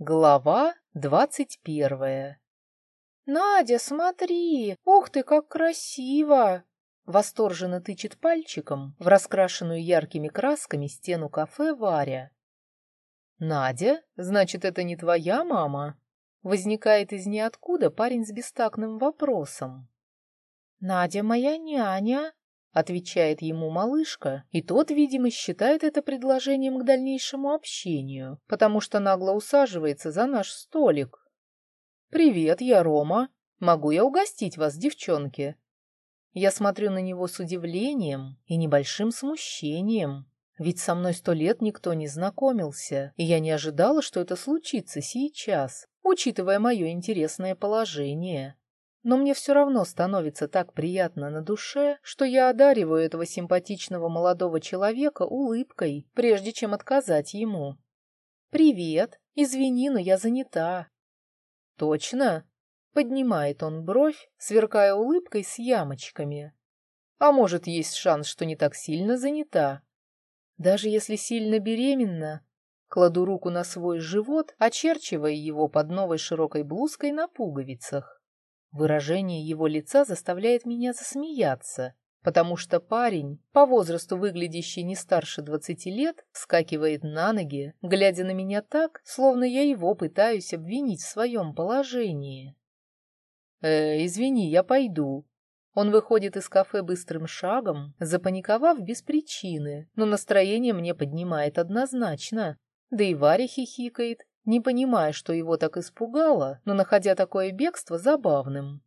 Глава двадцать первая «Надя, смотри! Ух ты, как красиво!» Восторженно тычет пальчиком в раскрашенную яркими красками стену кафе Варя. «Надя? Значит, это не твоя мама?» Возникает из ниоткуда парень с бестактным вопросом. «Надя моя няня», — отвечает ему малышка, и тот, видимо, считает это предложением к дальнейшему общению, потому что нагло усаживается за наш столик. «Привет, я Рома. Могу я угостить вас, девчонки?» Я смотрю на него с удивлением и небольшим смущением, ведь со мной сто лет никто не знакомился, и я не ожидала, что это случится сейчас, учитывая мое интересное положение но мне все равно становится так приятно на душе, что я одариваю этого симпатичного молодого человека улыбкой, прежде чем отказать ему. «Привет, извини, но я занята». «Точно?» — поднимает он бровь, сверкая улыбкой с ямочками. «А может, есть шанс, что не так сильно занята?» «Даже если сильно беременна?» Кладу руку на свой живот, очерчивая его под новой широкой блузкой на пуговицах. Выражение его лица заставляет меня засмеяться, потому что парень, по возрасту выглядящий не старше двадцати лет, вскакивает на ноги, глядя на меня так, словно я его пытаюсь обвинить в своем положении. «Э, извини, я пойду». Он выходит из кафе быстрым шагом, запаниковав без причины, но настроение мне поднимает однозначно. Да и Варя хихикает, не понимая, что его так испугало, но находя такое бегство забавным.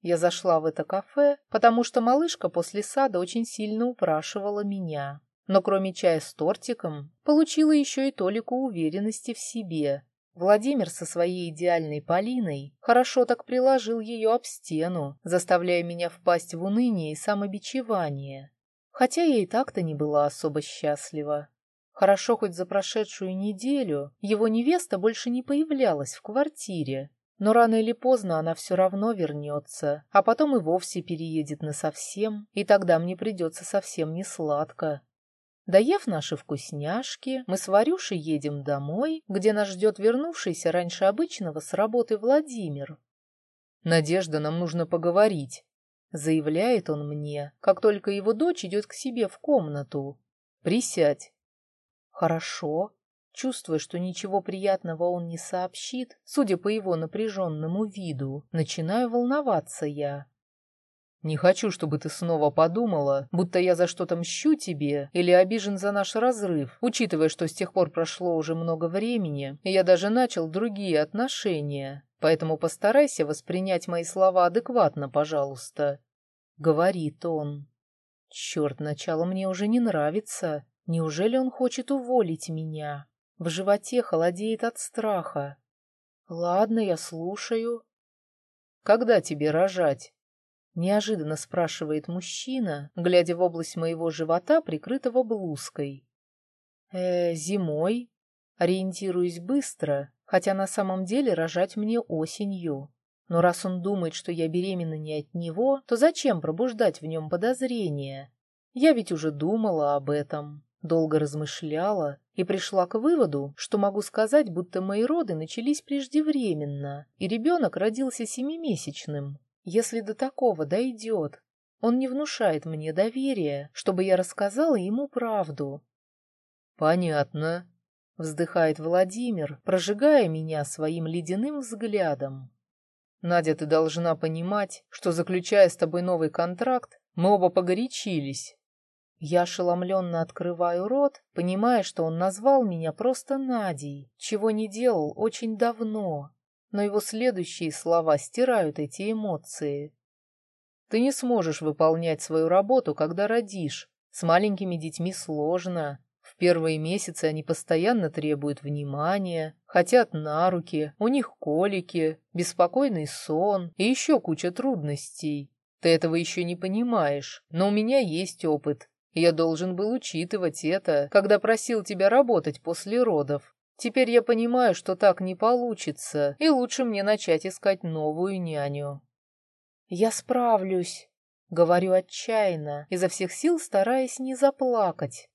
Я зашла в это кафе, потому что малышка после сада очень сильно упрашивала меня. Но кроме чая с тортиком, получила еще и толику уверенности в себе. Владимир со своей идеальной Полиной хорошо так приложил ее об стену, заставляя меня впасть в уныние и самобичевание. Хотя я и так-то не была особо счастлива. Хорошо хоть за прошедшую неделю его невеста больше не появлялась в квартире, но рано или поздно она все равно вернется, а потом и вовсе переедет насовсем, и тогда мне придется совсем не сладко. Доев наши вкусняшки, мы с Варюшей едем домой, где нас ждет вернувшийся раньше обычного с работы Владимир. «Надежда, нам нужно поговорить», — заявляет он мне, как только его дочь идет к себе в комнату. «Присядь». Хорошо. Чувствуя, что ничего приятного он не сообщит, судя по его напряженному виду, начинаю волноваться я. Не хочу, чтобы ты снова подумала, будто я за что-то мщу тебе или обижен за наш разрыв, учитывая, что с тех пор прошло уже много времени, и я даже начал другие отношения. Поэтому постарайся воспринять мои слова адекватно, пожалуйста. Говорит он. Черт, начало мне уже не нравится. Неужели он хочет уволить меня? В животе холодеет от страха. Ладно, я слушаю. Когда тебе рожать? Неожиданно спрашивает мужчина, глядя в область моего живота, прикрытого блузкой. Э, зимой. Ориентируюсь быстро, хотя на самом деле рожать мне осенью. Но раз он думает, что я беременна не от него, то зачем пробуждать в нем подозрения? Я ведь уже думала об этом. Долго размышляла и пришла к выводу, что могу сказать, будто мои роды начались преждевременно, и ребенок родился семимесячным. Если до такого дойдет, он не внушает мне доверия, чтобы я рассказала ему правду. «Понятно», — вздыхает Владимир, прожигая меня своим ледяным взглядом. «Надя, ты должна понимать, что, заключая с тобой новый контракт, мы оба погорячились, я ошеломленно открываю рот, понимая, что он назвал меня просто Надей, чего не делал очень давно. Но его следующие слова стирают эти эмоции. Ты не сможешь выполнять свою работу, когда родишь. С маленькими детьми сложно. В первые месяцы они постоянно требуют внимания, хотят на руки, у них колики, беспокойный сон и еще куча трудностей. Ты этого еще не понимаешь, но у меня есть опыт, я должен был учитывать это, когда просил тебя работать после родов. Теперь я понимаю, что так не получится, и лучше мне начать искать новую няню. Я справлюсь, говорю отчаянно, изо всех сил стараясь не заплакать.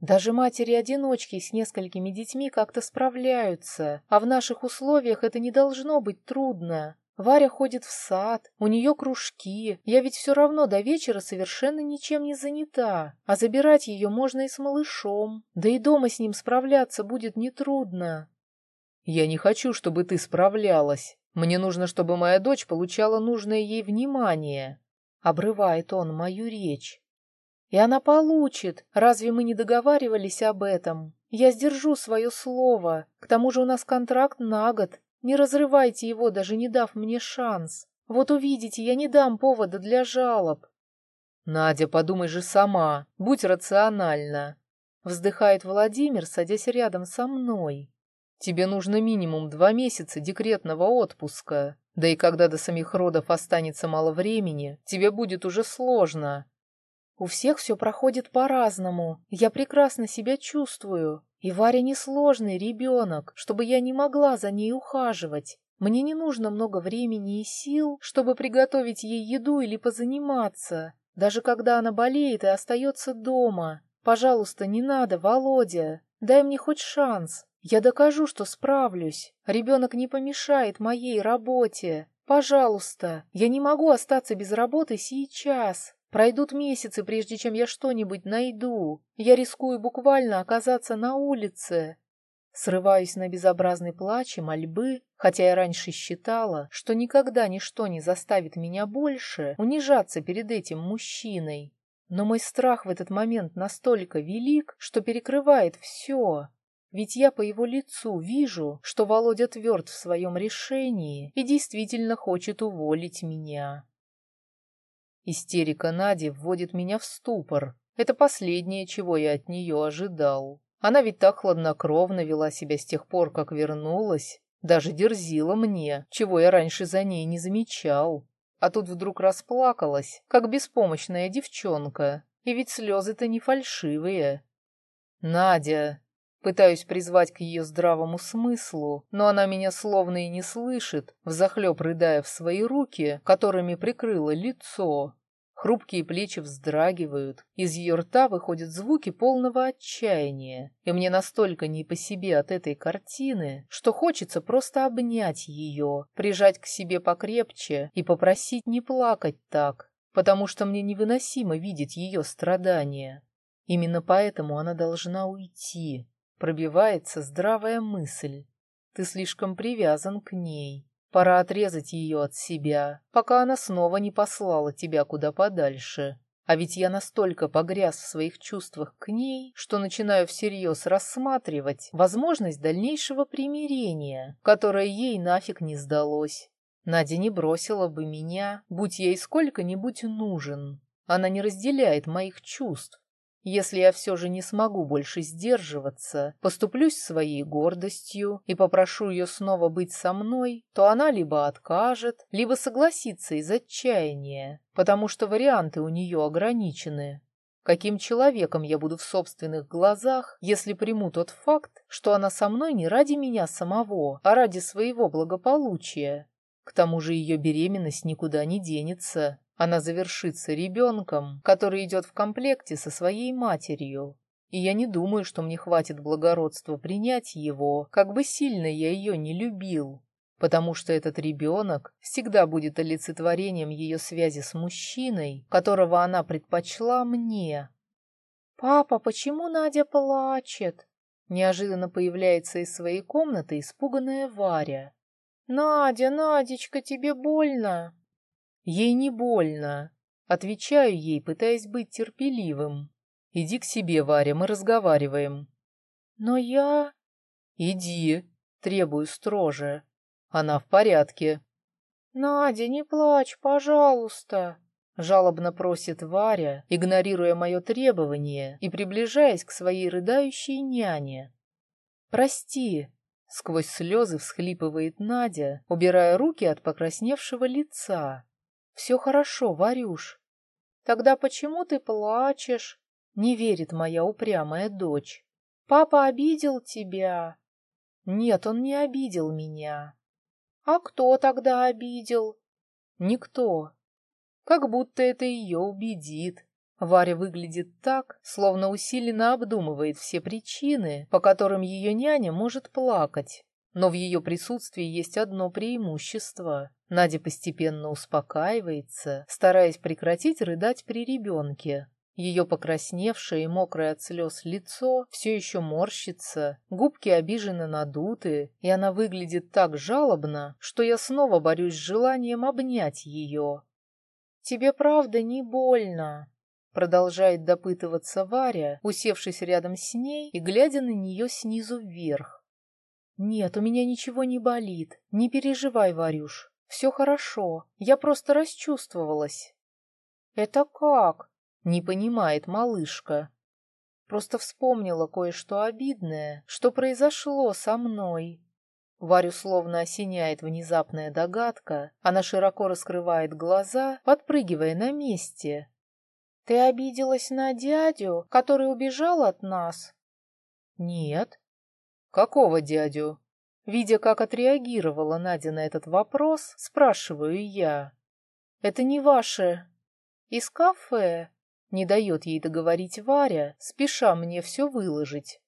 Даже матери-одиночки с несколькими детьми как-то справляются, а в наших условиях это не должно быть трудно. Варя ходит в сад, у нее кружки, я ведь все равно до вечера совершенно ничем не занята, а забирать ее можно и с малышом, да и дома с ним справляться будет нетрудно. Я не хочу, чтобы ты справлялась. Мне нужно, чтобы моя дочь получала нужное ей внимание. Обрывает он мою речь. И она получит. Разве мы не договаривались об этом? Я сдержу свое слово. К тому же у нас контракт на год, не разрывайте его, даже не дав мне шанс. Вот увидите, я не дам повода для жалоб. Надя, подумай же сама, будь рациональна. Вздыхает Владимир, садясь рядом со мной. Тебе нужно минимум два месяца декретного отпуска. Да и когда до самих родов останется мало времени, тебе будет уже сложно. У всех все проходит по-разному. Я прекрасно себя чувствую. И Варя несложный ребенок, чтобы я не могла за ней ухаживать. Мне не нужно много времени и сил, чтобы приготовить ей еду или позаниматься. Даже когда она болеет и остается дома. Пожалуйста, не надо, Володя. Дай мне хоть шанс. Я докажу, что справлюсь. Ребенок не помешает моей работе. Пожалуйста, я не могу остаться без работы сейчас. Пройдут месяцы, прежде чем я что-нибудь найду. Я рискую буквально оказаться на улице. Срываюсь на безобразный плач и мольбы, хотя я раньше считала, что никогда ничто не заставит меня больше унижаться перед этим мужчиной. Но мой страх в этот момент настолько велик, что перекрывает все. Ведь я по его лицу вижу, что Володя тверд в своем решении и действительно хочет уволить меня. Истерика Нади вводит меня в ступор. Это последнее, чего я от нее ожидал. Она ведь так хладнокровно вела себя с тех пор, как вернулась. Даже дерзила мне, чего я раньше за ней не замечал. А тут вдруг расплакалась, как беспомощная девчонка. И ведь слезы-то не фальшивые. «Надя!» Пытаюсь призвать к ее здравому смыслу, но она меня словно и не слышит, взахлеб рыдая в свои руки, которыми прикрыла лицо. Хрупкие плечи вздрагивают, из ее рта выходят звуки полного отчаяния, и мне настолько не по себе от этой картины, что хочется просто обнять ее, прижать к себе покрепче и попросить не плакать так, потому что мне невыносимо видеть ее страдания. Именно поэтому она должна уйти, Пробивается здравая мысль. Ты слишком привязан к ней. Пора отрезать ее от себя, пока она снова не послала тебя куда подальше. А ведь я настолько погряз в своих чувствах к ней, что начинаю всерьез рассматривать возможность дальнейшего примирения, которое ей нафиг не сдалось. Надя не бросила бы меня, будь ей сколько-нибудь нужен. Она не разделяет моих чувств, если я все же не смогу больше сдерживаться, поступлюсь своей гордостью и попрошу ее снова быть со мной, то она либо откажет, либо согласится из отчаяния, потому что варианты у нее ограничены. Каким человеком я буду в собственных глазах, если приму тот факт, что она со мной не ради меня самого, а ради своего благополучия? К тому же ее беременность никуда не денется, она завершится ребенком, который идет в комплекте со своей матерью. И я не думаю, что мне хватит благородства принять его, как бы сильно я ее не любил, потому что этот ребенок всегда будет олицетворением ее связи с мужчиной, которого она предпочла мне. «Папа, почему Надя плачет?» Неожиданно появляется из своей комнаты испуганная Варя. «Надя, Надечка, тебе больно?» Ей не больно. Отвечаю ей, пытаясь быть терпеливым. Иди к себе, Варя, мы разговариваем. Но я... Иди, требую строже. Она в порядке. Надя, не плачь, пожалуйста. Жалобно просит Варя, игнорируя мое требование и приближаясь к своей рыдающей няне. «Прости», — сквозь слезы всхлипывает Надя, убирая руки от покрасневшего лица. Все хорошо, Варюш. Тогда почему ты плачешь? Не верит моя упрямая дочь. Папа обидел тебя? Нет, он не обидел меня. А кто тогда обидел? Никто. Как будто это ее убедит. Варя выглядит так, словно усиленно обдумывает все причины, по которым ее няня может плакать. Но в ее присутствии есть одно преимущество. Надя постепенно успокаивается, стараясь прекратить рыдать при ребенке. Ее покрасневшее и мокрое от слез лицо все еще морщится, губки обиженно надуты, и она выглядит так жалобно, что я снова борюсь с желанием обнять ее. «Тебе правда не больно?» Продолжает допытываться Варя, усевшись рядом с ней и глядя на нее снизу вверх. «Нет, у меня ничего не болит. Не переживай, Варюш. Все хорошо. Я просто расчувствовалась». «Это как?» — не понимает малышка. Просто вспомнила кое-что обидное, что произошло со мной. Варю словно осеняет внезапная догадка. Она широко раскрывает глаза, подпрыгивая на месте. «Ты обиделась на дядю, который убежал от нас?» «Нет». «Какого дядю?» Видя, как отреагировала Надя на этот вопрос, спрашиваю я. «Это не ваше...» «Из кафе?» Не дает ей договорить Варя, спеша мне все выложить.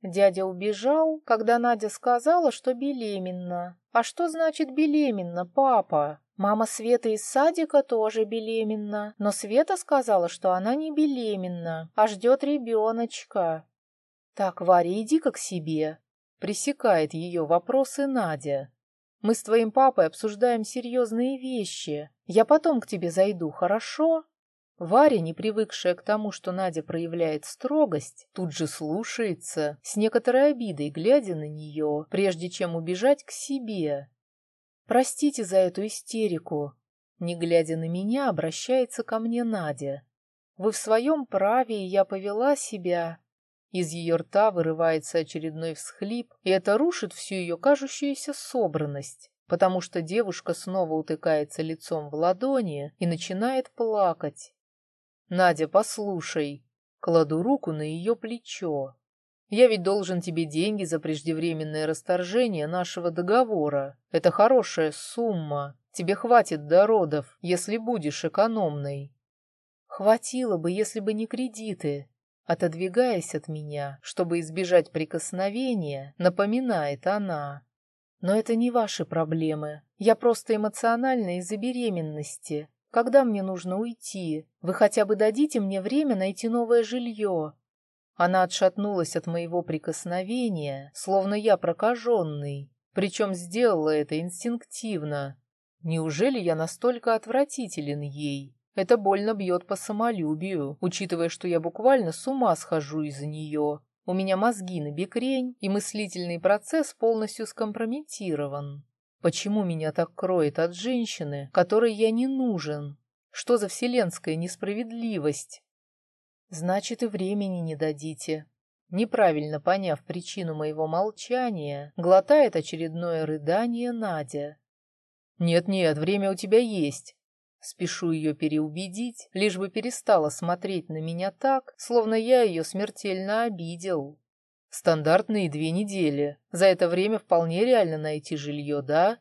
Дядя убежал, когда Надя сказала, что беременна. А что значит беременна, папа? Мама Светы из садика тоже беременна, но Света сказала, что она не беременна, а ждет ребеночка. Так, Варя, иди-ка к себе. Пресекает ее вопросы Надя. Мы с твоим папой обсуждаем серьезные вещи. Я потом к тебе зайду, хорошо? Варя, не привыкшая к тому, что Надя проявляет строгость, тут же слушается, с некоторой обидой глядя на нее, прежде чем убежать к себе. Простите за эту истерику. Не глядя на меня, обращается ко мне Надя. Вы в своем праве, и я повела себя. Из ее рта вырывается очередной всхлип, и это рушит всю ее кажущуюся собранность, потому что девушка снова утыкается лицом в ладони и начинает плакать. «Надя, послушай». Кладу руку на ее плечо. Я ведь должен тебе деньги за преждевременное расторжение нашего договора. Это хорошая сумма. Тебе хватит до родов, если будешь экономной. Хватило бы, если бы не кредиты. Отодвигаясь от меня, чтобы избежать прикосновения, напоминает она. Но это не ваши проблемы. Я просто эмоциональна из-за беременности. Когда мне нужно уйти? Вы хотя бы дадите мне время найти новое жилье. Она отшатнулась от моего прикосновения, словно я прокаженный, причем сделала это инстинктивно. Неужели я настолько отвратителен ей? Это больно бьет по самолюбию, учитывая, что я буквально с ума схожу из-за нее. У меня мозги на бекрень, и мыслительный процесс полностью скомпрометирован. Почему меня так кроет от женщины, которой я не нужен? Что за вселенская несправедливость? Значит, и времени не дадите. Неправильно поняв причину моего молчания, глотает очередное рыдание Надя. «Нет-нет, время у тебя есть». Спешу ее переубедить, лишь бы перестала смотреть на меня так, словно я ее смертельно обидел. Стандартные две недели. За это время вполне реально найти жилье, да?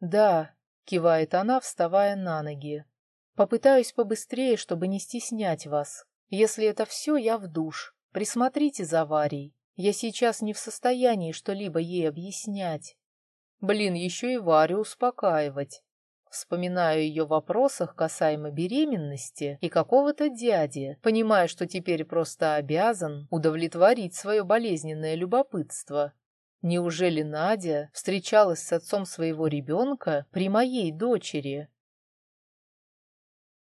Да, кивает она, вставая на ноги. Попытаюсь побыстрее, чтобы не стеснять вас. Если это все, я в душ. Присмотрите за Варей. Я сейчас не в состоянии что-либо ей объяснять. Блин, еще и Варю успокаивать. Вспоминаю ее вопросах касаемо беременности и какого-то дяди, понимая, что теперь просто обязан удовлетворить свое болезненное любопытство. Неужели Надя встречалась с отцом своего ребенка при моей дочери?